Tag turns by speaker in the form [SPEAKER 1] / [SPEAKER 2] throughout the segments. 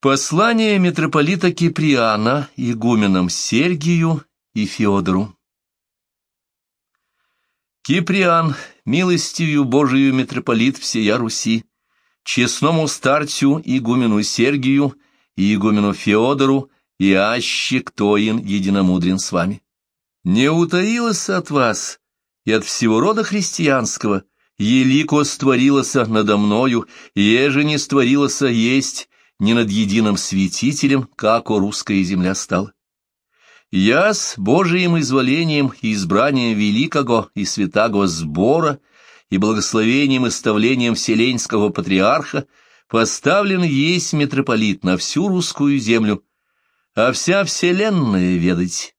[SPEAKER 1] Послание митрополита Киприана игуменам Сергию и Феодору Киприан, милостью Божию митрополит всея Руси, честному старцу игумену Сергию и игумену Феодору и аще кто ин единомудрен с вами. Не утаилось от вас и от всего рода христианского, елико створилося надо мною, еже не створилося есть, не над единым святителем, как о русская земля стала. Я с Божиим изволением и избранием великого и святаго сбора и благословением и ставлением Вселенского патриарха поставлен есть митрополит на всю русскую землю, а вся вселенная ведать.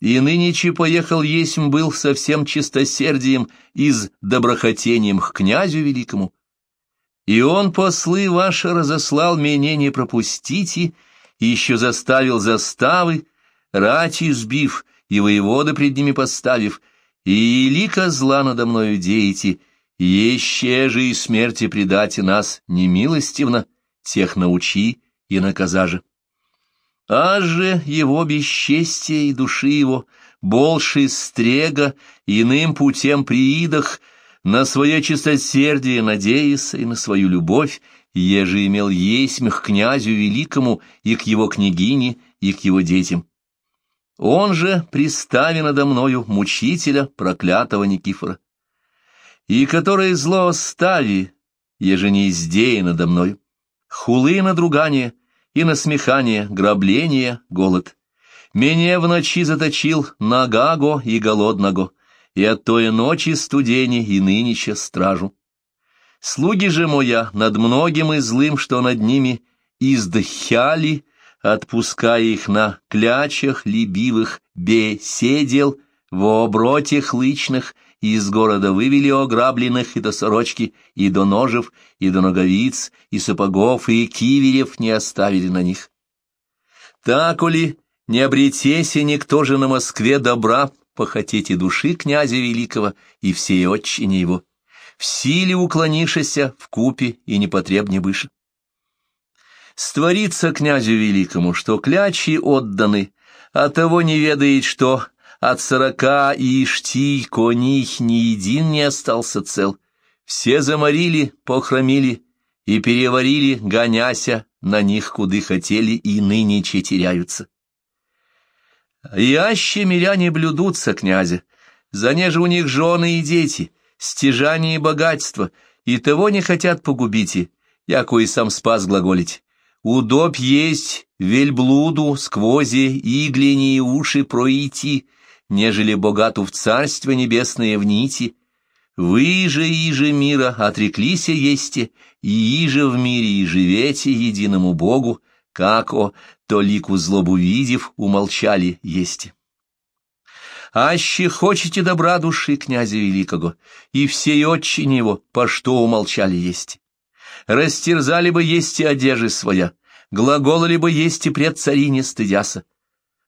[SPEAKER 1] И нынече поехал есмь был со всем чистосердием и с доброхотением к князю великому, и он послы ваши разослал меня не пропустите, и еще заставил заставы, рати сбив, и воевода пред ними поставив, и лика зла надо мною деете, еще же и смерти предати нас немилостивно, тех научи и наказа же. А же его бесчестие и души его, больше стрега, иным путем приидах, на свое чистосердие надеяся и на свою любовь, еже имел есмь к князю великому и к его княгине, и к его детям. Он же пристави надо мною мучителя проклятого Никифора, и который зло остави, еже не издея надо мною, хулы надругание и насмехание, грабление, голод. Меня в ночи заточил нагаго и голодного, и от той ночи студени и нынеча стражу. Слуги же моя над многим и злым, что над ними, издыхяли, отпуская их на клячах лебивых, беседел, в обротях лычных, из города вывели ограбленных и до сорочки, и до ножев, и до ноговиц, и сапогов, и киверев не оставили на них. Так ли не обретеся никто же на Москве добра, похотите души князя великого и всей отчине его, в силе уклонившися в купе и непотребне выше. Створится князю великому, что клячи отданы, а того не ведает, что от сорока и ишти коней ни един не остался цел. Все заморили, похромили и переварили, гоняся на них, куды хотели, и ныне теряются. И аще миряне блюдутся князя, за неже у них жены и дети, стяжание и богатство, и того не хотят погубить, яко и сам спас глаголить. Удобь есть вельблуду сквози иглени уши пройти, нежели богату в царство небесное вните. Вы же, иже мира, отреклися есте, и иже в мире и живете единому Богу, как о то лику злобу видев, умолчали есть. Аще хочете добра души князя великого, и всей отчине его, по что умолчали есть. Растерзали бы есть и одежи своя, глаголали бы есть и пред царине стыдяса.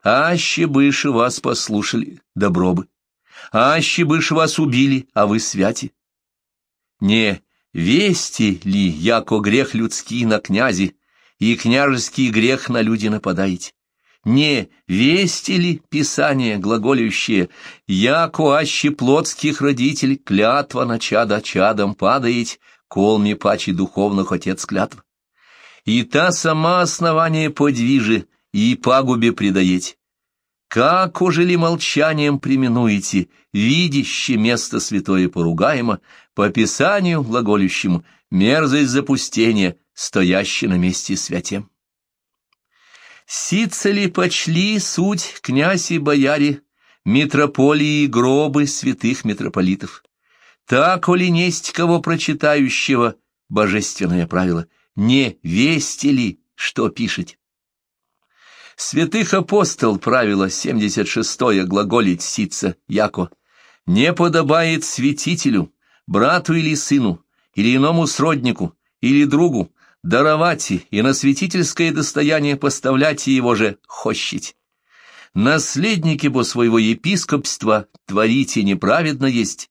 [SPEAKER 1] Аще быше вас послушали, добро бы. Аще быше вас убили, а вы святи. Не вести ли, яко грех людский на князи, и княжеский грех на люди нападаете. Не вести ли писание глаголющее, яко аще плотских родителей клятва на чада чадом падает, кол мне паче духовных отец клятва. И та сама основание подвижи и пагубе предаете. Как ужели молчанием применуете, видяще место святое поругаемо, по писанию глаголющему, мерзость запустения — стоящий на месте святем. Сицели почли суть князь и бояре, митрополии и гробы святых митрополитов. Так ли несть кого прочитающего божественное правило, не вести ли, что пишете? Святых апостол правило 76-е глаголить сица яко «Не подобает святителю, брату или сыну, или иному сроднику, или другу, даровати и на святительское достояние поставляйте его же хощить. Наследники бо своего епископства творите неправедно есть,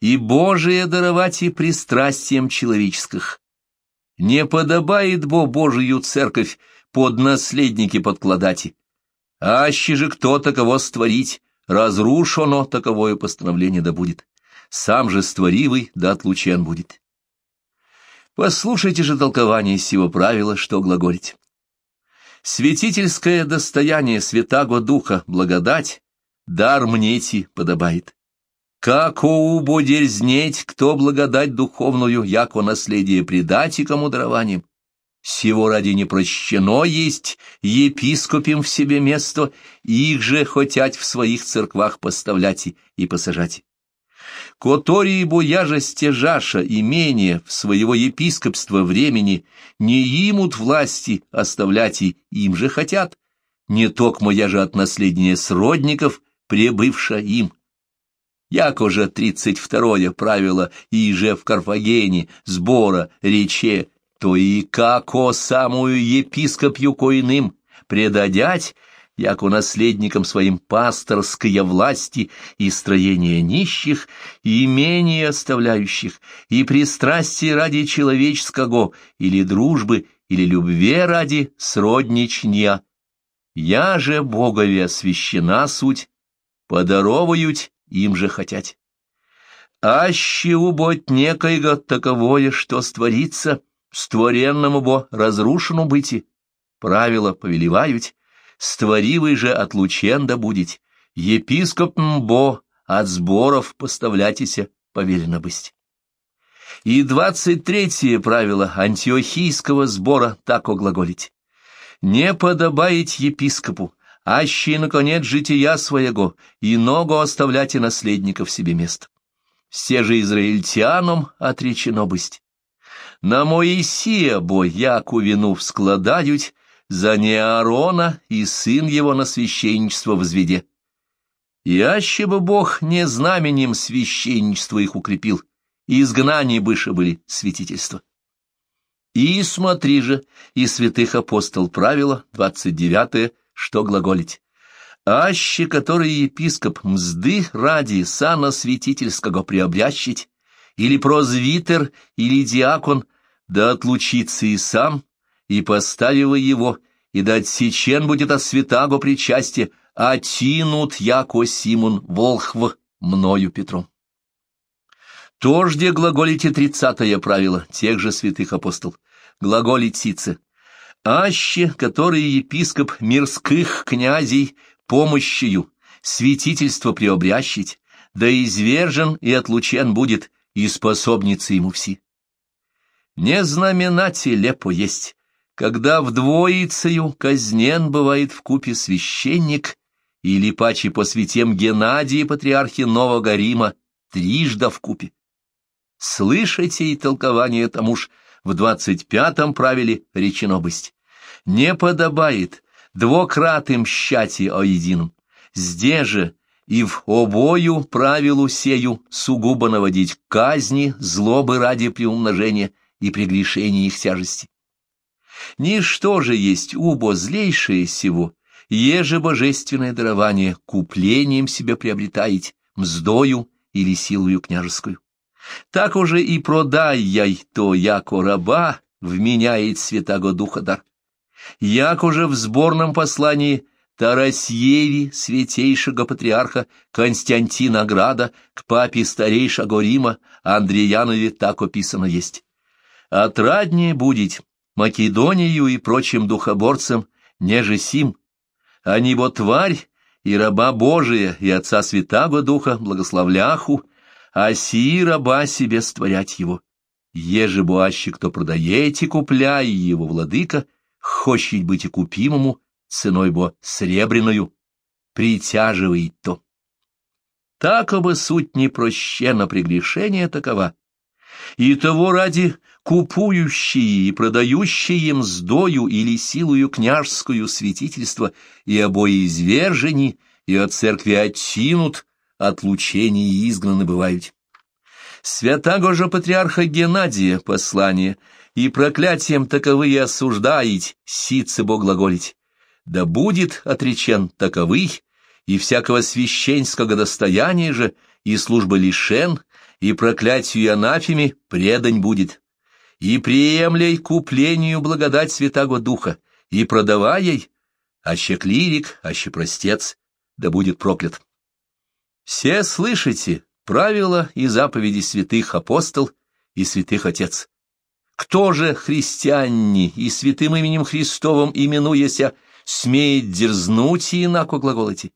[SPEAKER 1] и Божие даровати пристрастием человеческих. Не подобает бо Божию церковь под наследники подкладати. Аще же кто таково створить, разрушено таковое постановление да будет. Сам же створивый да отлучен будет. Послушайте же толкование сего правила, что глаголить. Святительское достояние святаго духа, благодать, дар мнети подобает. Как убо дерзнеть, кто благодать духовную, яко наследие предать и кому дарованием. Сего ради не прощено есть епископим в себе место, их же хотять в своих церквах поставлять и посажать. Которие бояжа стяжаша имение в своего епископства времени, не имут власти оставлять и им же хотят, не токмо я же от наследия сродников, пребывша им. Яко же тридцать второе правило и же в Карфагене сбора рече, то и како самую епископью коиным предадять, яко наследникам своим пасторская власти и строение нищих, и имение оставляющих, и пристрастие ради человеческого, или дружбы, или любви ради сродничния. Я же Богове освящена суть, подаровают им же хотять. Аще убот некоего таковое, что створится, створенному бо разрушену быти, правила повелевают, створивый же отлучен да будет, епископ мбо от сборов поставляйтеся повелено быть. И двадцать третье правило антиохийского сбора так оглаголить. Не подобает епископу, аще, наконец, жития своего, и ногу оставлять и наследников себе мест. Все же израильтянам отречено быть. На Моисия бо яку вину вскладают, за Неарона и сын его на священничество взведе. И бы Бог не знаменем священничества их укрепил, и изгнание быше были святительства. И смотри же, и святых апостол двадцать девятое, что глаголить. Аще, который епископ мзды ради сана святительского приобрящить, или прозвитер, или диакон, да отлучится и сам, и поставива его, и да отсечен будет от святаго причастия, а тинут яко Симон Волхв мною Петром. Тожде глаголите тридцатое правило тех же святых апостол. Глаголит сице. Аще, который епископ мирских князей помощью святительство приобрящить, да извержен и отлучен будет, и способница ему все. Не знаменатель лепо есть, когда вдвоицею казнен бывает в купе священник или паче по святем Геннадии патриархе Нового Рима трижда в купе. Слышите и толкование тому ж в двадцать пятом правиле речено быть. Не подобает двократ им щати о едином. Здесь же и в обою правилу сею сугубо наводить казни, злобы ради приумножения и прегрешения их тяжести. Ничто же есть убо злейшее сего, еже божественное дарование куплением себе приобретаете, мздою или силою княжескую. Так уже и продай яй то, яко раба, вменяет святаго духа дар. Як уже в сборном послании Тарасьеви, святейшего патриарха Константина Града, к папе старейшего Рима Андреянове так описано есть. «Отраднее будет Македонию и прочим духоборцам, неже сим, а него тварь и раба Божия, и Отца Святаго Духа, благословляху, а сии раба себе створять его. Еже буаще, кто продаете, купляй его, владыка, хочет быть и купимому, ценой бо сребреную, притяживает то. Так бы суть не прощена прегрешение такова, и того ради купующие и продающие мздою или силою княжскую святительство и обои извержени, и от церкви оттинут, отлучения и изгнаны бывают. Святаго же патриарха Геннадия послание, и проклятием таковые осуждаить, сице Бог глаголить. Да будет отречен таковый, и всякого священского достояния же, и служба лишен, и проклятию и анафеме предань будет. И приемляй куплению благодать Святаго Духа, и продавай ей, аще клирик, аще простец, да будет проклят. Все слышите правила и заповеди святых апостол и святых отец. Кто же христиане и святым именем Христовым именуяся, смеет дерзнуть и инако глаголоти?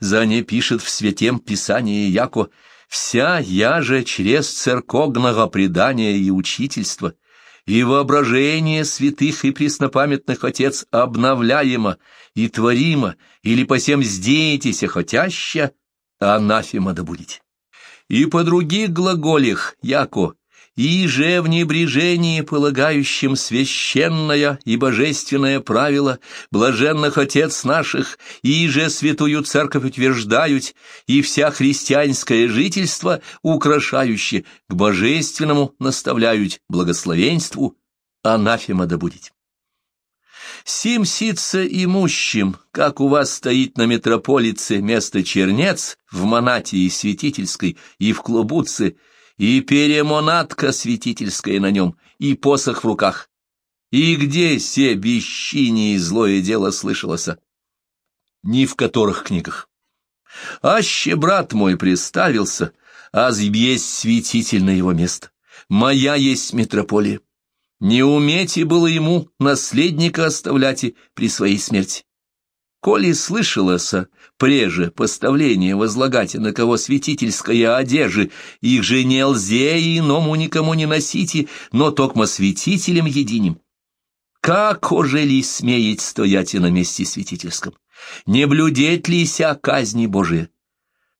[SPEAKER 1] За не пишет в святем Писании Яко, «Вся я же через церковного предания и учительства, и воображение святых и преснопамятных отец обновляемо и творимо, или по всем здеетесь хотяща, анафема да. И по других глаголях, яко, и же в небрежении, полагающим священное и божественное правило блаженных отец наших, и же святую церковь утверждают, и вся христианское жительство украшающее к божественному наставляют благословенству, анафема да будет. Сим ситца имущим, как у вас стоит на метрополице место чернец в монатии святительской и в клубуце, и перемонатка святительская на нем, и посох в руках. И где все бесчиние и злое дело слышалося? Ни в которых книгах. Аще брат мой приставился, аз есть святитель на его место. Моя есть метрополия. Не умейте было ему наследника оставлять и при своей смерти. Коли слышалося преже поставление возлагать на кого святительская одежи, их же не и иному никому не носите, но токмо святителем единим. Как ожели смеет стоять и на месте святительском? Не блюдеть ли ся казни Божие?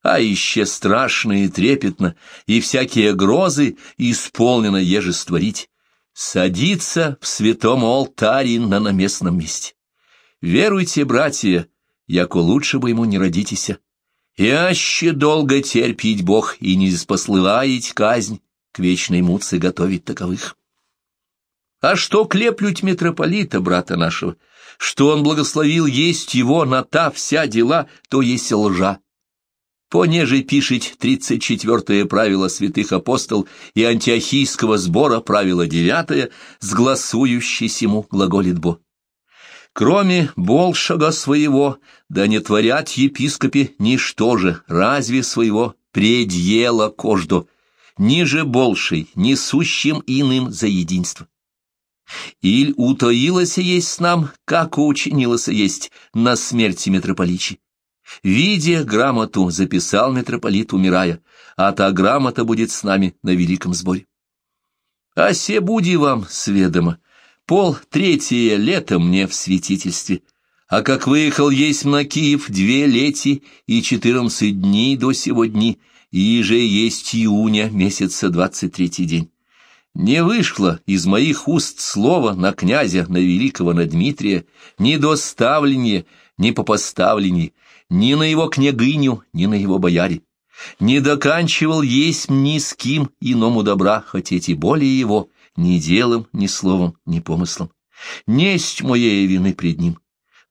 [SPEAKER 1] А еще страшно и трепетно, и всякие грозы исполнено еже створить, садиться в святом алтаре на наместном месте. Веруйте, братья, яко лучше бы ему не родитеся. И аще долго терпить Бог и не спослываить казнь, к вечной муце готовить таковых. А что клеплють митрополита, брата нашего, что он благословил есть его на та вся дела, то есть лжа. Понеже пишет тридцать четвертое правило святых апостол и антиохийского сбора правило девятое, сгласующий сему глаголит Бо. Кроме большего своего, да не творят епископе ничто же, разве своего предела кождо, ниже большей, несущим иным за единство. Иль утаилось есть с нам, как учинилось есть на смерти митрополичи. Видя грамоту, записал митрополит, умирая, а та грамота будет с нами на великом сборе. А се буди вам сведомо, Пол третье лето мне в святительстве, а как выехал есть на Киев две лети и четырнадцать дней до сего дни, и же есть июня месяца двадцать третий день. Не вышло из моих уст слова на князя, на великого, на Дмитрия, ни доставление, ни по поставлении, ни на его княгиню, ни на его бояре. Не доканчивал есть ни с кем иному добра, хотите более его, ни делом, ни словом, ни помыслом. Несть моей вины пред ним.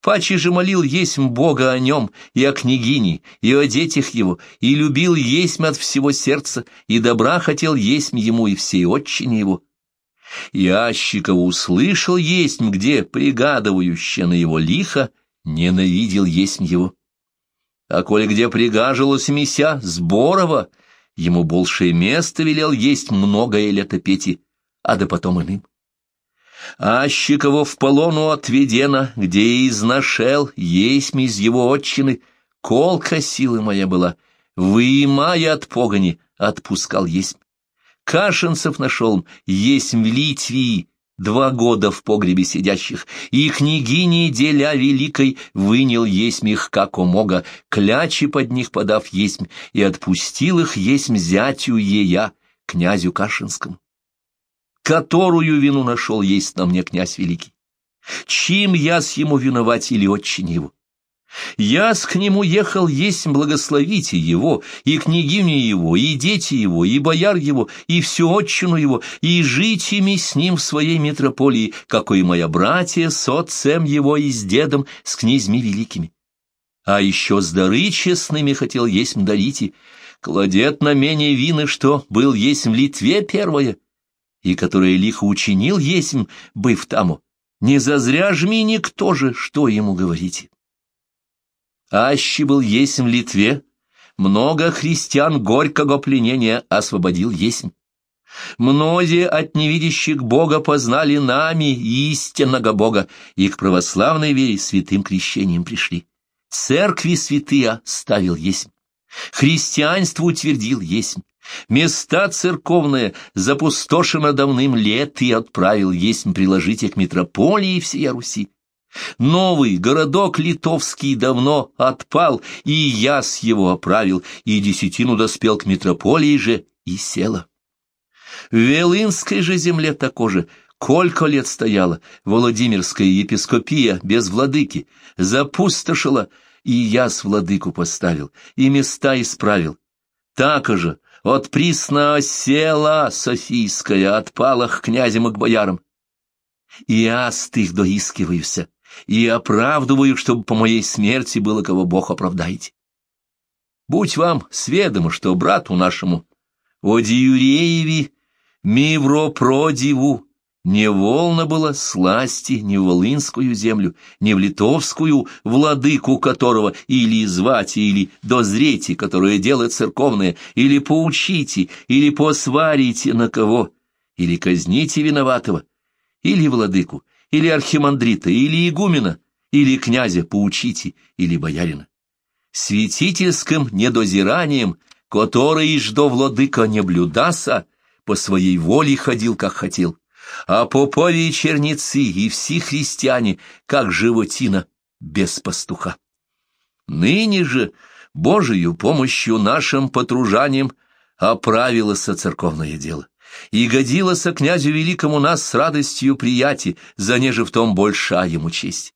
[SPEAKER 1] Паче же молил есть Бога о нем, и о княгине, и о детях его, и любил есть от всего сердца, и добра хотел есть ему и всей отчине его. И Ащикова услышал есть где, пригадывающее на его лихо, ненавидел есть его. А коли где пригаживалось мися, Сборова, ему большее место велел есть многое летопети, а да потом иным. Ащиково в полону отведено, где изношел, есть из его отчины, колка силы моя была, выимая от погони, отпускал есть. Кашинцев нашел, есть в Литвии, два года в погребе сидящих, и княгини деля великой вынял есть их, как умога, клячи под них подав есть, и отпустил их есть зятю ея, князю Кашинскому которую вину нашел есть на мне князь великий. Чим я с ему виноват или очень его? Я с к нему ехал есть благословите его, и княгиню его, и дети его, и бояр его, и всю отчину его, и жить ими с ним в своей метрополии, какой и моя братья с отцем его и с дедом, с князьми великими. А еще с дары честными хотел есть дарите, кладет на менее вины, что был есть в Литве первое, и которое лихо учинил есмь, быв таму, не зазря жми никто же, что ему говорите. Аще был есмь в Литве, много христиан горького пленения освободил есмь. Многие от невидящих Бога познали нами истинного Бога, и к православной вере святым крещением пришли. Церкви святые ставил есмь, христианство утвердил есмь, места церковные запустошено давным лет и отправил есмь приложите к митрополии всея Руси. Новый городок литовский давно отпал, и я с его оправил, и десятину доспел к митрополии же и села. В Велынской же земле такоже, Колько лет стояла Владимирская епископия без владыки, запустошила, и я с владыку поставил, и места исправил. Так же от присно села Софийская отпала к князям и к боярам. И аст их доискиваюся, и оправдываю, чтобы по моей смерти было кого Бог оправдайте. Будь вам сведомо, что брату нашему, Одиюрееви, Мивро продиву, не волно было сласти ни в Волынскую землю, ни в литовскую, владыку которого или звати, или дозрете, которое дело церковное, или поучите, или посварите на кого, или казните виноватого, или владыку, или архимандрита, или игумена, или князя поучите, или боярина. Святительским недозиранием, которое ждо владыка не блюдаса, по своей воле ходил, как хотел, а попове и черницы и все христиане, как животина, без пастуха. Ныне же, Божию помощью нашим потружанием, оправилось церковное дело, и годилось князю великому нас с радостью прияти, занеже в том большая ему честь.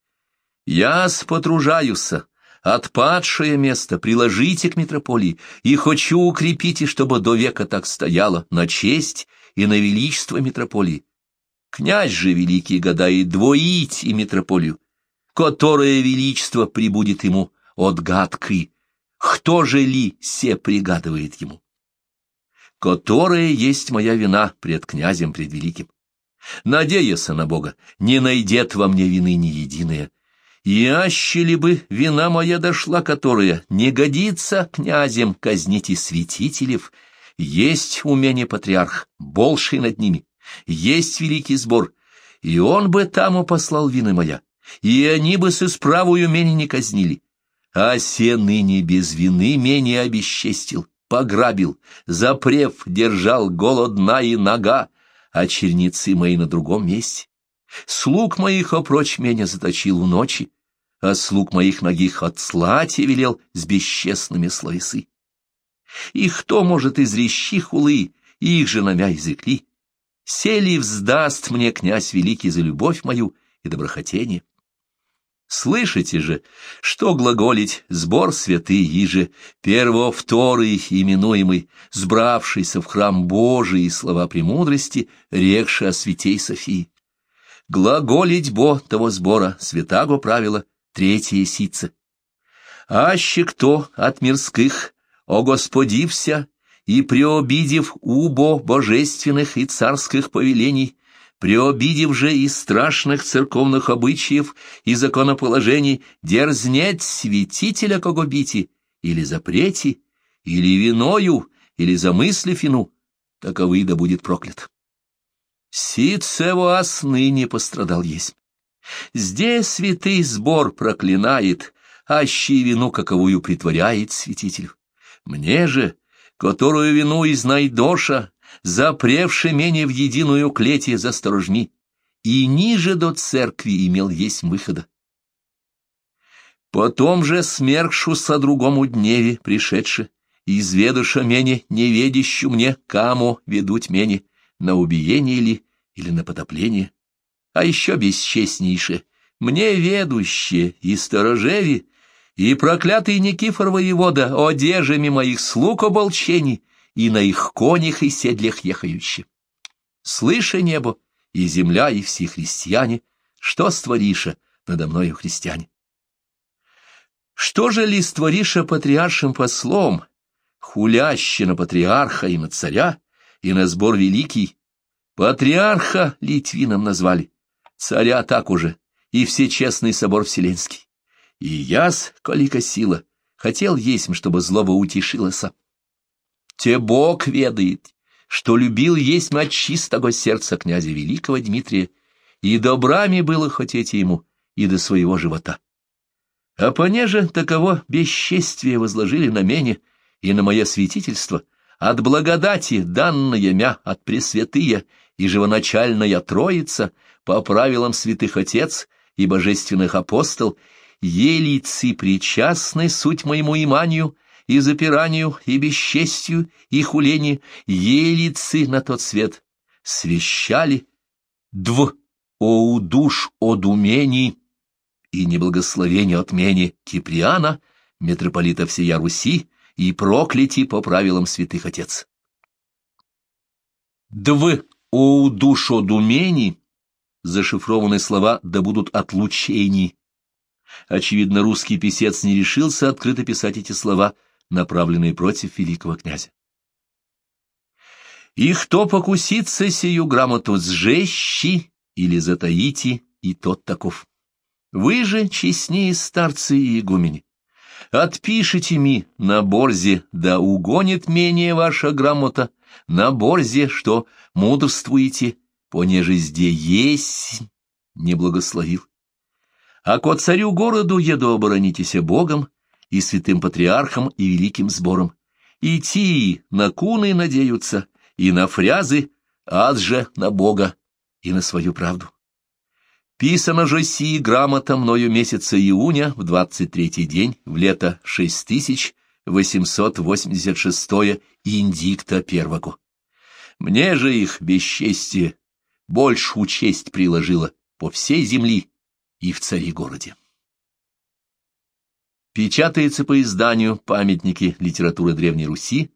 [SPEAKER 1] Я спотружаюся, отпадшее место приложите к митрополии, и хочу укрепите, чтобы до века так стояло, на честь и на величество митрополии. Князь же великий гадает двоить и митрополию, которое величество прибудет ему от гадкой, кто же ли се пригадывает ему? Которая есть моя вина пред князем предвеликим. Надеяся на Бога, не найдет во мне вины ни единая, Яще ли бы вина моя дошла, которая не годится князем казнить и святителев, есть у меня патриарх, больший над ними, есть великий сбор, и он бы тому послал вины моя, и они бы с исправою меня не казнили. А се ныне без вины меня обесчестил, пограбил, запрев, держал голодна и нога, а черницы мои на другом месте. Слуг моих опрочь меня заточил в ночи, а слуг моих ногих отслать и велел с бесчестными словесы. И кто может изрещи хулы, их же намя изрекли? Сели вздаст мне князь великий за любовь мою и доброхотение. Слышите же, что глаголить сбор святый иже, перво-вторый именуемый, сбравшийся в храм Божий слова премудрости, рекши о святей Софии. Глаголить бо того сбора, святаго правила, третье сице. Аще кто от мирских огосподився и преобидев убо божественных и царских повелений, преобидев же и страшных церковных обычаев и законоположений, дерзнеть святителя когобити, или запрети, или виною, или замыслив вину, таковы да будет проклят. Сицевоас ныне пострадал есть. Здесь святый сбор проклинает, аще вину каковую притворяет святитель. Мне же, которую вину из найдоша, запревши менее в единую клете за сторожми, и ниже до церкви имел есть выхода. Потом же смеркшу со другому дневе пришедши, изведуша мене неведищу мне, кому ведуть мене, на убиение ли или на потопление а еще бесчестнейше, мне ведущие и сторожеви, и проклятый Никифор воевода одежами моих слуг оболчений, и на их конях и седлях ехающие. Слыша небо, и земля, и все христиане, что створиша надо мною христиане? Что же ли створиша патриаршим послом, хуляще на патриарха и на царя, и на сбор великий, Патриарха Литвином назвали, царя так уже, и всечестный собор Вселенский. И яс, колика сила, хотел есть, чтобы злоба утешилося. Те Бог ведает, что любил есть от чистого сердца князя великого Дмитрия, и добрами было хотеть ему и до своего живота. А понеже таково бесчестие возложили на мене и на мое святительство, от благодати, данная мя от Пресвятыя и живоначальная Троица, по правилам святых Отец и божественных апостол, елицы причастны суть моему иманию и запиранию, и бесчестию, и хулению, елицы на тот свет, свещали дв о душ одумений и неблагословение отмене Киприана, митрополита всея Руси, и прокляти по правилам святых отец. Дв о душ одумений зашифрованы слова «да будут отлучений». Очевидно, русский писец не решился открыто писать эти слова, направленные против великого князя. «И кто покусится сию грамоту сжещи или затаите, и тот таков. Вы же честнее старцы и игумени. Отпишите ми на борзе, да угонит менее ваша грамота, на борзе, что мудрствуете, понеже зде есть не благословил. А ко царю городу еду оборонитесь Богом и святым патриархом и великим сбором. И ти на куны надеются, и на фрязы, ад же на Бога и на свою правду. Писано же сии грамота мною месяца июня в двадцать третий день в лето шесть тысяч восемьсот восемьдесят шестое индикта первого. Мне же их бесчестие больше учесть приложило по всей земли и в цари-городе. Печатается по изданию «Памятники литературы Древней Руси»,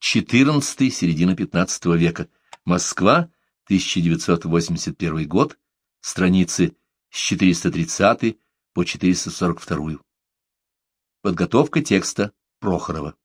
[SPEAKER 1] XIV, середина XV века, Москва, 1981 год, страницы с 430 по 442. Подготовка текста Прохорова.